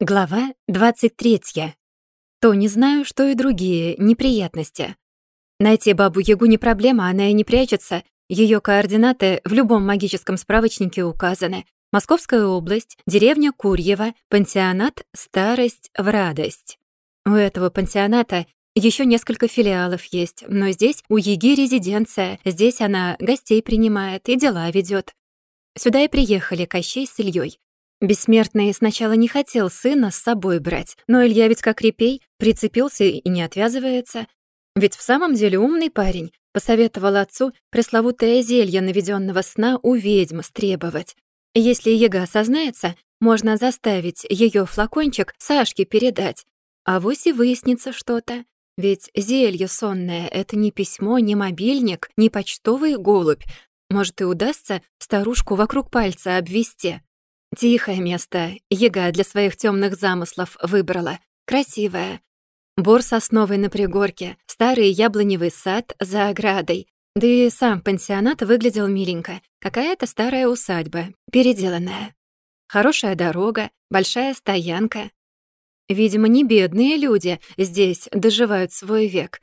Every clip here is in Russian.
Глава 23. То не знаю, что и другие неприятности. Найти бабу-ягу не проблема, она и не прячется. Ее координаты в любом магическом справочнике указаны. Московская область, деревня Курьева, пансионат «Старость в радость». У этого пансионата еще несколько филиалов есть, но здесь у Еги резиденция, здесь она гостей принимает и дела ведет. Сюда и приехали Кощей с Ильей. Бессмертный сначала не хотел сына с собой брать, но Илья ведь как репей, прицепился и не отвязывается. Ведь в самом деле умный парень, посоветовал отцу пресловутое зелье наведенного сна у ведьм стребовать. Если Ега осознается, можно заставить ее флакончик Сашке передать. А вось и выяснится что-то. Ведь зелье сонное — это не письмо, не мобильник, не почтовый голубь. Может, и удастся старушку вокруг пальца обвести. Тихое место Ега для своих темных замыслов выбрала. Красивое. Бор сосновый на пригорке, старый яблоневый сад за оградой. Да и сам пансионат выглядел миленько. Какая-то старая усадьба, переделанная. Хорошая дорога, большая стоянка. Видимо, не бедные люди здесь доживают свой век.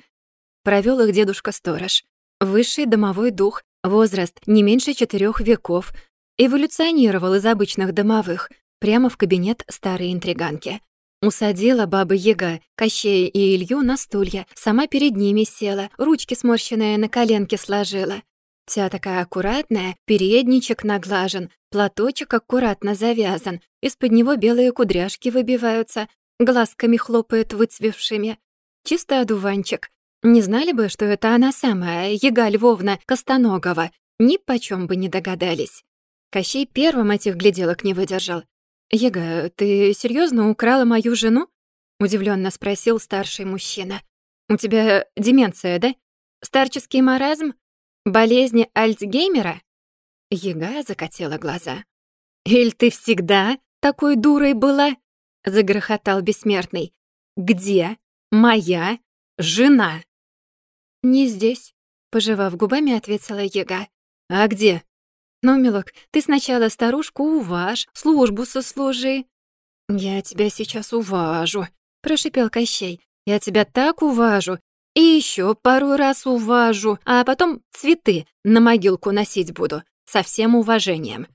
Провел их дедушка-сторож. Высший домовой дух, возраст не меньше четырех веков, Эволюционировал из обычных домовых прямо в кабинет старой интриганки. Усадила баба Яга Кощея и Илью на стулья, сама перед ними села, ручки сморщенные на коленке сложила. Вся такая аккуратная, передничек наглажен, платочек аккуратно завязан, из-под него белые кудряшки выбиваются, глазками хлопает выцвевшими. Чисто одуванчик. Не знали бы, что это она самая, Яга Львовна Костоногова, ни почем бы не догадались. Кощей первым этих гляделок не выдержал. «Ега, ты серьезно украла мою жену?» — удивленно спросил старший мужчина. «У тебя деменция, да? Старческий маразм? Болезни Альцгеймера?» Ега закатила глаза. «Иль ты всегда такой дурой была?» — загрохотал бессмертный. «Где моя жена?» «Не здесь», — пожевав губами, ответила Ега. «А где?» «Ну, милок, ты сначала старушку уважь, службу сослужи». «Я тебя сейчас уважу», — прошипел Кощей. «Я тебя так уважу, и еще пару раз уважу, а потом цветы на могилку носить буду, со всем уважением».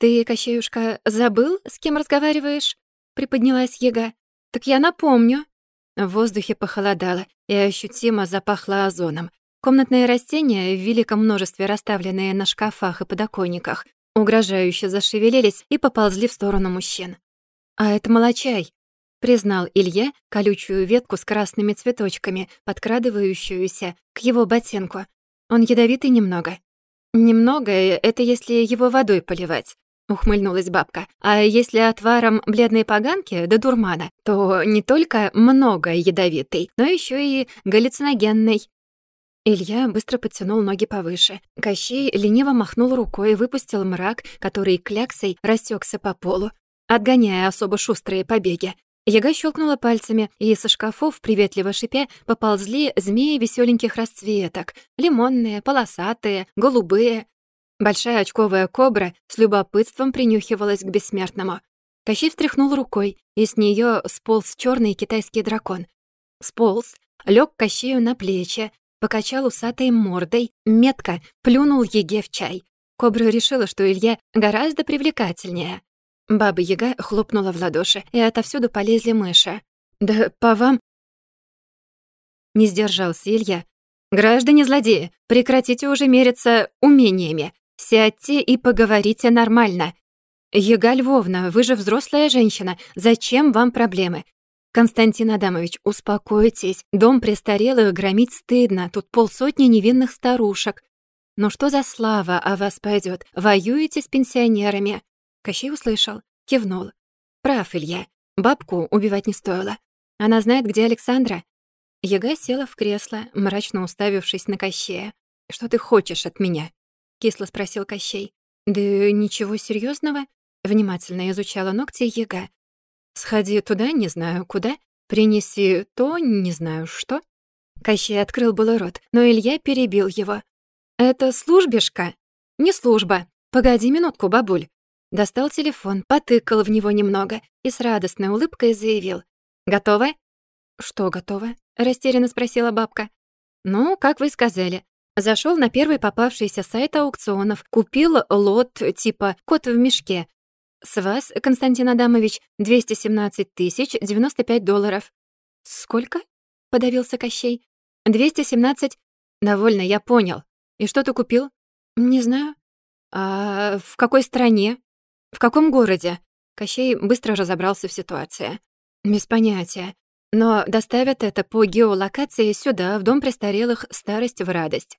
«Ты, Кощеюшка, забыл, с кем разговариваешь?» — приподнялась Ега. «Так я напомню». В воздухе похолодало и ощутимо запахло озоном. Комнатные растения, в великом множестве расставленные на шкафах и подоконниках, угрожающе зашевелились и поползли в сторону мужчин. «А это молочай», — признал Илья колючую ветку с красными цветочками, подкрадывающуюся к его ботинку. «Он ядовитый немного». «Немного — это если его водой поливать», — ухмыльнулась бабка. «А если отваром бледной поганки до дурмана, то не только много ядовитый, но еще и галлюциногенный. Илья быстро подтянул ноги повыше. Кощей лениво махнул рукой и выпустил мрак, который кляксой растекся по полу, отгоняя особо шустрые побеги. Яга щелкнула пальцами, и со шкафов, приветливо шипя, поползли змеи веселеньких расцветок. Лимонные, полосатые, голубые. Большая очковая кобра с любопытством принюхивалась к бессмертному. Кощей встряхнул рукой, и с нее сполз черный китайский дракон. Сполз, лег Кощею на плечи, покачал усатой мордой, метко плюнул Еге в чай. Кобра решила, что Илья гораздо привлекательнее. Баба-яга хлопнула в ладоши, и отовсюду полезли мыши. «Да по вам...» Не сдержался Илья. «Граждане-злодеи, прекратите уже мериться умениями. Сядьте и поговорите нормально. Ега Львовна, вы же взрослая женщина. Зачем вам проблемы? «Константин Адамович, успокойтесь. Дом престарелых громить стыдно. Тут полсотни невинных старушек. Но что за слава о вас пойдет? Воюете с пенсионерами?» Кощей услышал, кивнул. «Прав, Илья. Бабку убивать не стоило. Она знает, где Александра». Яга села в кресло, мрачно уставившись на Кощея. «Что ты хочешь от меня?» — кисло спросил Кощей. «Да ничего серьезного. внимательно изучала ногти Яга. Сходи туда, не знаю куда, принеси то, не знаю что». Кощей открыл было рот, но Илья перебил его. «Это службишка?» «Не служба. Погоди минутку, бабуль». достал телефон, потыкал в него немного и с радостной улыбкой заявил. «Готовы?» «Что готово?» — растерянно спросила бабка. «Ну, как вы сказали. Зашел на первый попавшийся сайт аукционов, купил лот типа «Кот в мешке». С вас, Константин Адамович, 217 тысяч 95 долларов. «Сколько?» — подавился Кощей. «217. Довольно, я понял. И что ты купил?» «Не знаю». «А в какой стране? В каком городе?» Кощей быстро разобрался в ситуации. «Без понятия. Но доставят это по геолокации сюда, в дом престарелых «Старость в радость».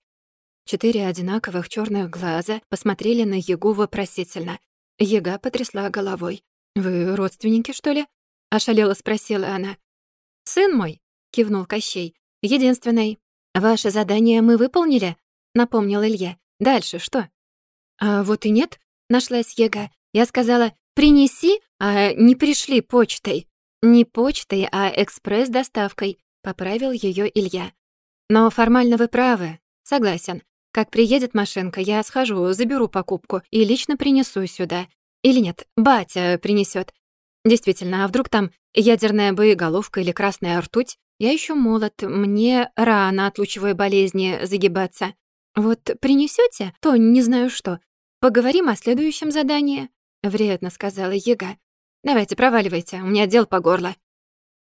Четыре одинаковых черных глаза посмотрели на Егу вопросительно. Ега потрясла головой. «Вы родственники, что ли?» — ошалела спросила она. «Сын мой», — кивнул Кощей, — «единственный. Ваше задание мы выполнили?» — напомнил Илья. «Дальше что?» «А вот и нет», — нашлась Ега. «Я сказала, принеси, а не пришли почтой». «Не почтой, а экспресс-доставкой», — поправил её Илья. «Но формально вы правы. Согласен. Как приедет машинка, я схожу, заберу покупку и лично принесу сюда. Или нет, батя принесёт. Действительно, а вдруг там ядерная боеголовка или красная ртуть? Я ещё молод, мне рано от лучевой болезни загибаться. Вот принесёте, то не знаю что. Поговорим о следующем задании», — вредно сказала Ега. Давайте, проваливайте, у меня дел по горло».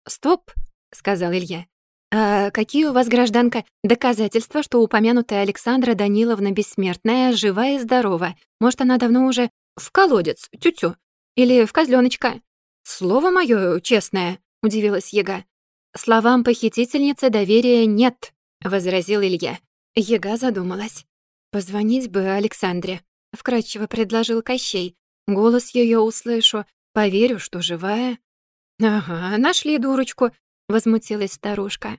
«Стоп», — сказал Илья. «А какие у вас, гражданка, доказательства, что упомянутая Александра Даниловна бессмертная, жива и здорова? Может, она давно уже в колодец, тю-тю, или в козлёночка?» «Слово моё честное», — удивилась Ега. «Словам похитительницы доверия нет», — возразил Илья. Ега задумалась. «Позвонить бы Александре», — вкратчиво предложил Кощей. «Голос её услышу, Поверю, что живая. Ага, нашли дурочку, возмутилась старушка.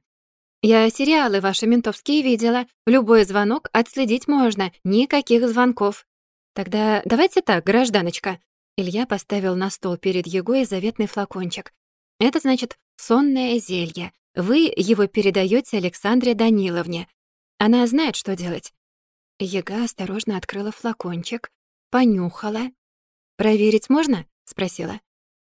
Я сериалы ваши ментовские видела. Любой звонок отследить можно, никаких звонков. Тогда давайте так, гражданочка. Илья поставил на стол перед Егой заветный флакончик. Это значит сонное зелье. Вы его передаете Александре Даниловне. Она знает, что делать. Ега осторожно открыла флакончик, понюхала. «Проверить можно?» спросила.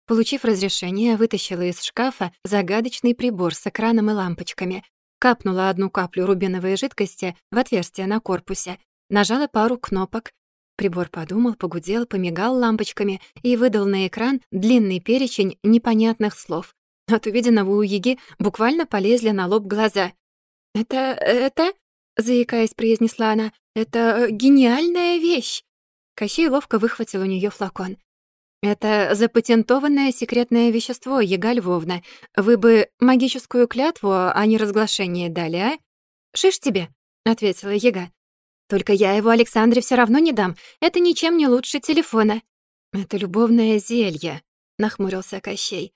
Получив разрешение, вытащила из шкафа загадочный прибор с экраном и лампочками, капнула одну каплю рубиновой жидкости в отверстие на корпусе, нажала пару кнопок. Прибор подумал, погудел, помигал лампочками и выдал на экран длинный перечень непонятных слов. От увиденного у Еги буквально полезли на лоб глаза. «Это... это...» — заикаясь, произнесла она. «Это гениальная вещь!» Кощей ловко выхватил у нее флакон. «Это запатентованное секретное вещество, Ега Львовна. Вы бы магическую клятву, а не разглашение дали, а?» «Шиш тебе», — ответила Ега. «Только я его Александре все равно не дам. Это ничем не лучше телефона». «Это любовное зелье», — нахмурился Кощей.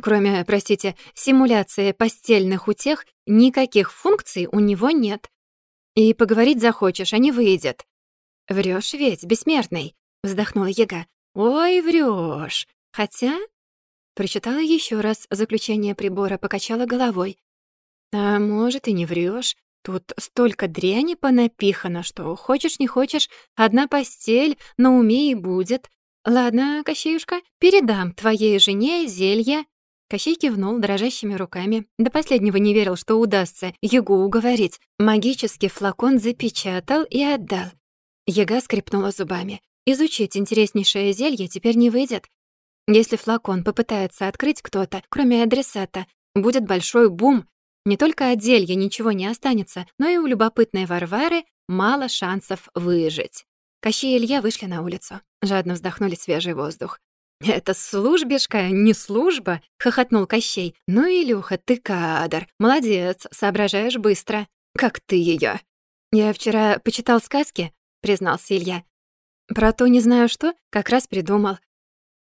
«Кроме, простите, симуляции постельных утех, никаких функций у него нет. И поговорить захочешь, а не выйдет». «Врёшь ведь, бессмертный», — вздохнула Ега. «Ой, врёшь! Хотя...» Прочитала ещё раз заключение прибора, покачала головой. «А может, и не врёшь. Тут столько дряни понапихано, что хочешь не хочешь, одна постель на уме и будет. Ладно, Кощеюшка, передам твоей жене зелье». Кощей кивнул дрожащими руками. До последнего не верил, что удастся Егу уговорить. Магический флакон запечатал и отдал. Ега скрипнула зубами. Изучить интереснейшее зелье теперь не выйдет. Если флакон попытается открыть кто-то, кроме адресата, будет большой бум. Не только от зелья ничего не останется, но и у любопытной Варвары мало шансов выжить. Кощи и Илья вышли на улицу. Жадно вздохнули свежий воздух. «Это службишка, не служба!» — хохотнул Кощей. «Ну, Илюха, ты кадр. Молодец, соображаешь быстро. Как ты её?» «Я вчера почитал сказки», — признался Илья. Про то не знаю что, как раз придумал.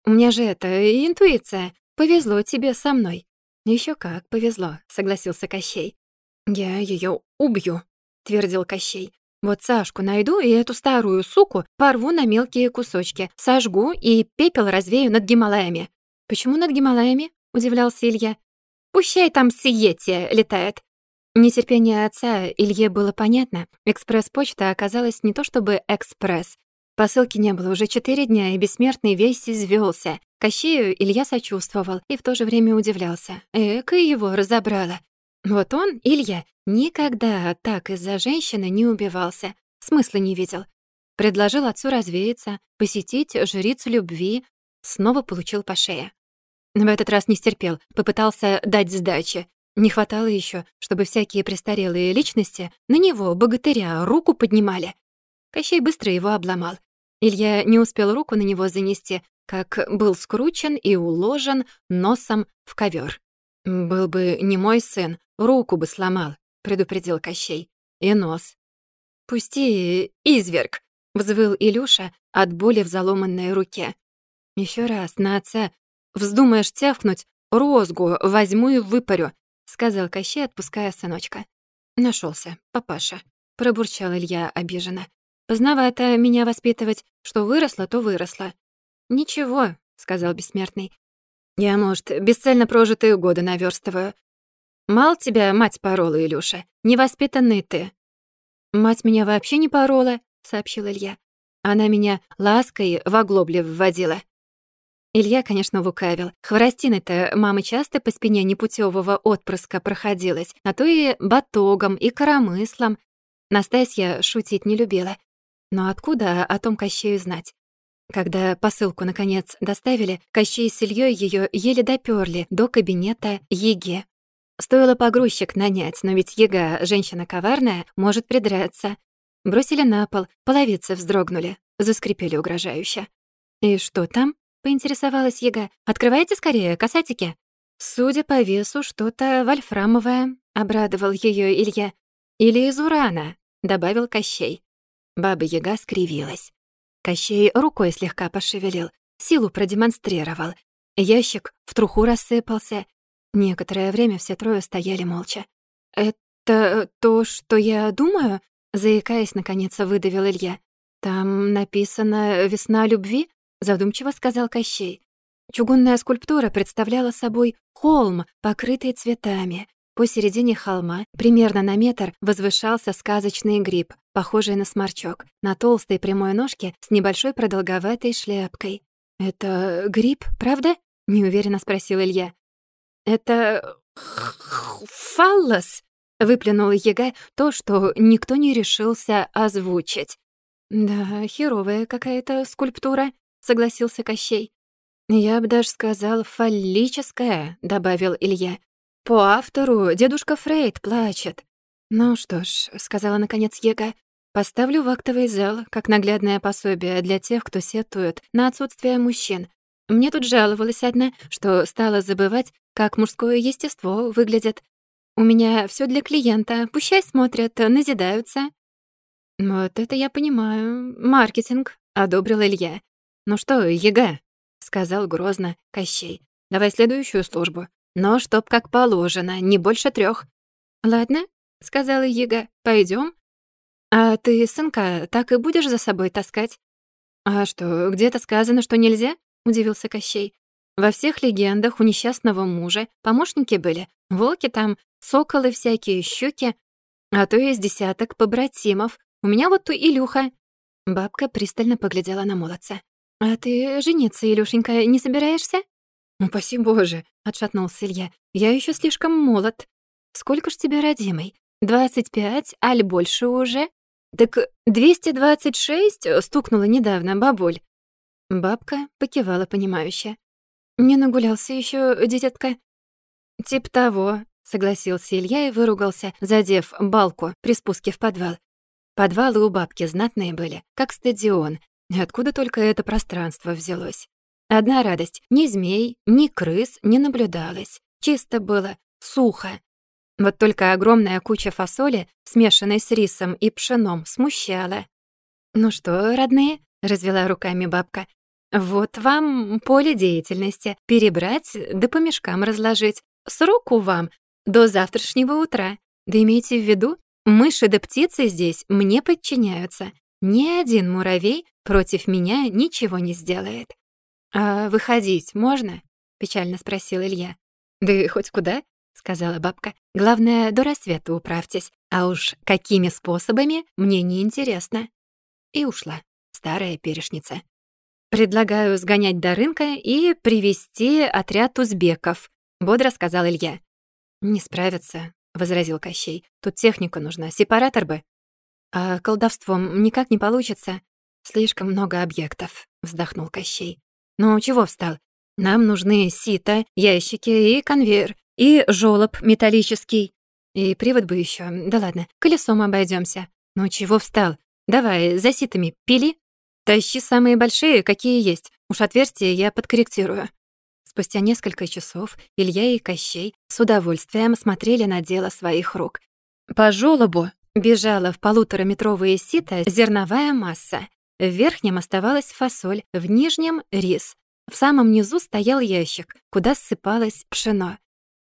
У меня же это, интуиция. Повезло тебе со мной. Еще как повезло, согласился Кощей. Я ее убью, твердил Кощей. Вот Сашку найду и эту старую суку порву на мелкие кусочки, сожгу и пепел развею над Гималаями. Почему над Гималаями? удивлялся Илья. Пущай там Сиетия летает. Нетерпение отца Илье было понятно. Экспресс-почта оказалась не то чтобы экспресс, Посылки не было уже четыре дня, и бессмертный весь извёлся. Кощею Илья сочувствовал и в то же время удивлялся. Эка его разобрала. Вот он, Илья, никогда так из-за женщины не убивался, смысла не видел. Предложил отцу развеяться, посетить жрицу любви, снова получил по шее. В этот раз не стерпел, попытался дать сдачи. Не хватало еще, чтобы всякие престарелые личности на него, богатыря, руку поднимали. Кощей быстро его обломал. Илья не успел руку на него занести, как был скручен и уложен носом в ковер. «Был бы не мой сын, руку бы сломал», — предупредил Кощей. «И нос». «Пусти, изверг!» — взвыл Илюша от боли в заломанной руке. Еще раз на отца вздумаешь тявкнуть, розгу возьму и выпарю», — сказал Кощей, отпуская сыночка. Нашелся, папаша», — пробурчал Илья обиженно. «Поздновато меня воспитывать, что выросла, то выросла». «Ничего», — сказал бессмертный. «Я, может, бесцельно прожитые годы наверстываю. Мал тебя мать порола, Илюша, невоспитанный ты». «Мать меня вообще не порола», — сообщил Илья. «Она меня лаской в оглобле вводила». Илья, конечно, лукавил. Хворостиной-то мама часто по спине непутевого отпрыска проходилась, а то и батогом, и коромыслом. Настасья шутить не любила. Но откуда о том Кощею знать? Когда посылку, наконец, доставили, Кощей с Ильей её еле допёрли до кабинета Еге. Стоило погрузчик нанять, но ведь Ега, женщина коварная, может придраться. Бросили на пол, половицы вздрогнули, заскрипели угрожающе. «И что там?» — поинтересовалась Ега. «Открывайте скорее, касатики». «Судя по весу, что-то вольфрамовое», — обрадовал её Илья. «Или из урана», — добавил Кощей. Баба-яга скривилась. Кощей рукой слегка пошевелил, силу продемонстрировал. Ящик в труху рассыпался. Некоторое время все трое стояли молча. «Это то, что я думаю?» — заикаясь, наконец выдавил Илья. «Там написано «Весна любви»?» задумчиво сказал Кощей. Чугунная скульптура представляла собой холм, покрытый цветами. Посередине холма, примерно на метр, возвышался сказочный гриб, похожий на сморчок, на толстой прямой ножке с небольшой продолговатой шляпкой. «Это гриб, правда?» — неуверенно спросил Илья. «Это... фаллос?» — выплюнул Ега то, что никто не решился озвучить. «Да, херовая какая-то скульптура», — согласился Кощей. «Я бы даже сказал, фаллическая», — добавил Илья. «По автору дедушка Фрейд плачет». «Ну что ж», — сказала наконец Ега, «поставлю в актовый зал, как наглядное пособие для тех, кто сетует на отсутствие мужчин. Мне тут жаловалась одна, что стала забывать, как мужское естество выглядит. У меня все для клиента, пущай смотрят, назидаются». «Вот это я понимаю. Маркетинг», — одобрил Илья. «Ну что, Ега?» — сказал грозно Кощей. «Давай следующую службу. Но чтоб как положено, не больше трех. «Ладно», — сказала Ега, пойдем. «А ты, сынка, так и будешь за собой таскать?» «А что, где-то сказано, что нельзя?» — удивился Кощей. «Во всех легендах у несчастного мужа помощники были. Волки там, соколы всякие, щуки. А то есть десяток побратимов. У меня вот ту Илюха». Бабка пристально поглядела на молодца. «А ты жениться, Илюшенька, не собираешься?» «Упаси Боже!» — отшатнулся Илья. «Я еще слишком молод. Сколько ж тебе, родимый? Двадцать пять, аль больше уже?» «Так двести двадцать шесть?» — стукнула недавно бабуль. Бабка покивала понимающе. «Не нагулялся еще, дитятка?» «Тип того», — согласился Илья и выругался, задев балку при спуске в подвал. Подвалы у бабки знатные были, как стадион, Откуда только это пространство взялось? Одна радость — ни змей, ни крыс не наблюдалось. Чисто было, сухо. Вот только огромная куча фасоли, смешанной с рисом и пшеном, смущала. «Ну что, родные?» — развела руками бабка. «Вот вам поле деятельности. Перебрать да по мешкам разложить. Сроку вам до завтрашнего утра. Да имейте в виду, мыши да птицы здесь мне подчиняются. Ни один муравей против меня ничего не сделает. «А выходить можно?» — печально спросил Илья. «Да хоть куда?» — сказала бабка. «Главное, до рассвета управьтесь, а уж какими способами, мне не интересно». И ушла. старая перешница. «Предлагаю сгонять до рынка и привести отряд узбеков», — бодро сказал Илья. «Не справятся», — возразил Кощей. «Тут техника нужна, сепаратор бы». «А колдовством никак не получится. Слишком много объектов», — вздохнул Кощей. «Ну, чего встал? Нам нужны сито, ящики и конвейер, и жёлоб металлический. И привод бы еще. Да ладно, колесом обойдемся. Ну чего встал? Давай, за ситами пили. Тащи самые большие, какие есть. Уж отверстия я подкорректирую». Спустя несколько часов Илья и Кощей с удовольствием смотрели на дело своих рук. По жёлобу бежала в полутораметровые сито зерновая масса. В верхнем оставалась фасоль, в нижнем — рис. В самом низу стоял ящик, куда ссыпалось пшено.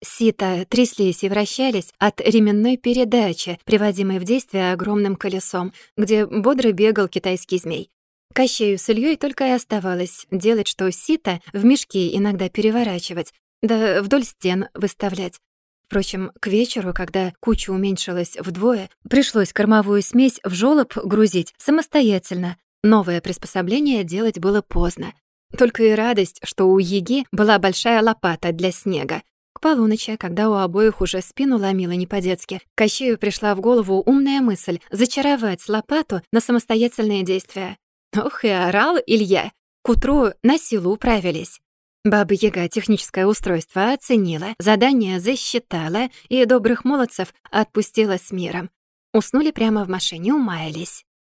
Сита тряслись и вращались от ременной передачи, приводимой в действие огромным колесом, где бодро бегал китайский змей. Кощею с Ильей только и оставалось делать, что сито в мешки иногда переворачивать, да вдоль стен выставлять. Впрочем, к вечеру, когда куча уменьшилась вдвое, пришлось кормовую смесь в жёлоб грузить самостоятельно. Новое приспособление делать было поздно. Только и радость, что у Еги была большая лопата для снега. К полуночи, когда у обоих уже спину ломило не по-детски, Кощею пришла в голову умная мысль зачаровать лопату на самостоятельные действия. Ох, и орал Илья. К утру на силу управились. Баба-яга техническое устройство оценила, задание засчитала и добрых молодцев отпустила с миром. Уснули прямо в машине, умаялись.